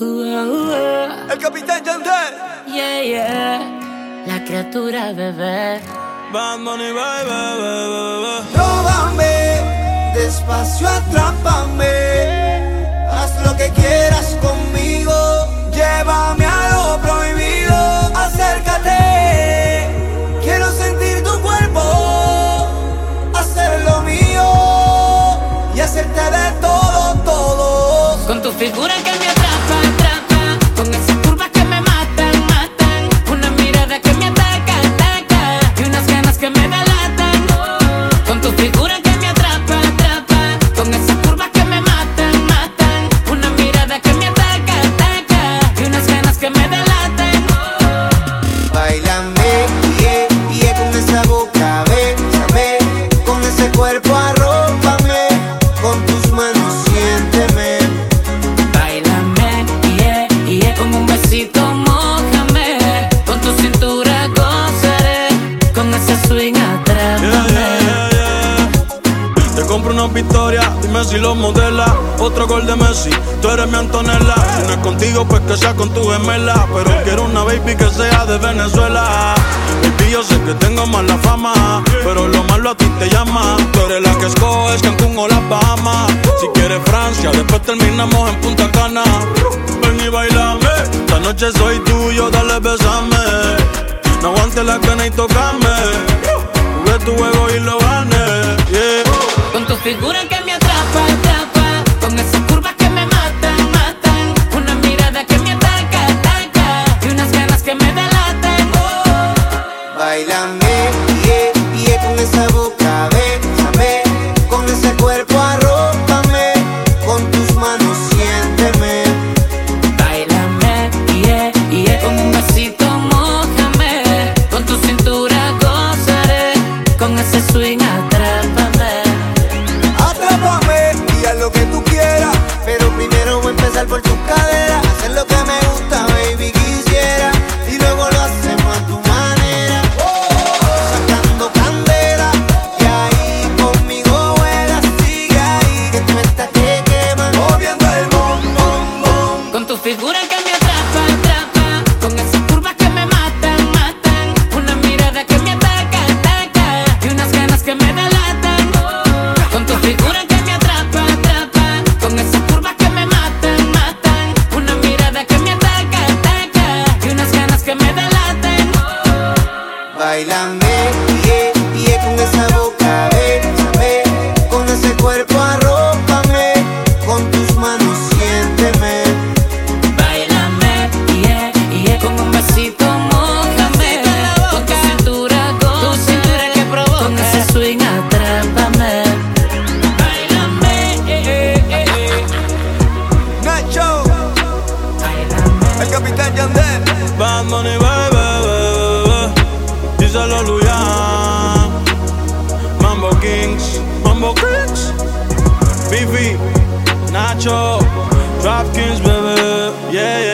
El capitán Yandel. Yeah, yeah. La criatura bebé. Bad Money, baby, baby, Róbame, despacio atrápame. Haz lo que quieras una victoria, dime si lo modela. Otro gol de Messi, tú eres mi Antonella. Si no es contigo, pues que sea con tu gemela. Pero quiero una baby que sea de Venezuela. Baby, yo sé que tengo mala fama, pero lo malo a ti te llama. Tú eres la que escoges Cancún o las Bahamas. Si quieres Francia, después terminamos en Punta Cana. Ven y bailame, esta noche soy tuyo, dale besame. No aguantes la pena y tocame. Jugué tu juego y lo tu figura que empezar por tus caderas, hacer lo que me gusta, baby, quisiera, y luego lo hacemos a tu manera, sacando candela, y ahí conmigo juegas, sigue ahí, que tú estás que quema, moviendo el bom, bom, bom. Con tu figura que con ese cuerpo arrópame, con tus manos siénteme. Bailame, yeah, yeah, con un besito mojame, con tu cintura gózame, que provoca, con ese swing atrápame. Bailame, eh, eh, eh, Nacho, bailame. el capitán Yandel. Money, baby, baby. Díselo, Luyan. Mambo Kings, Mambo Kings. Fifi, Nacho, Drop Kings, baby. Yeah, yeah, yeah, yeah.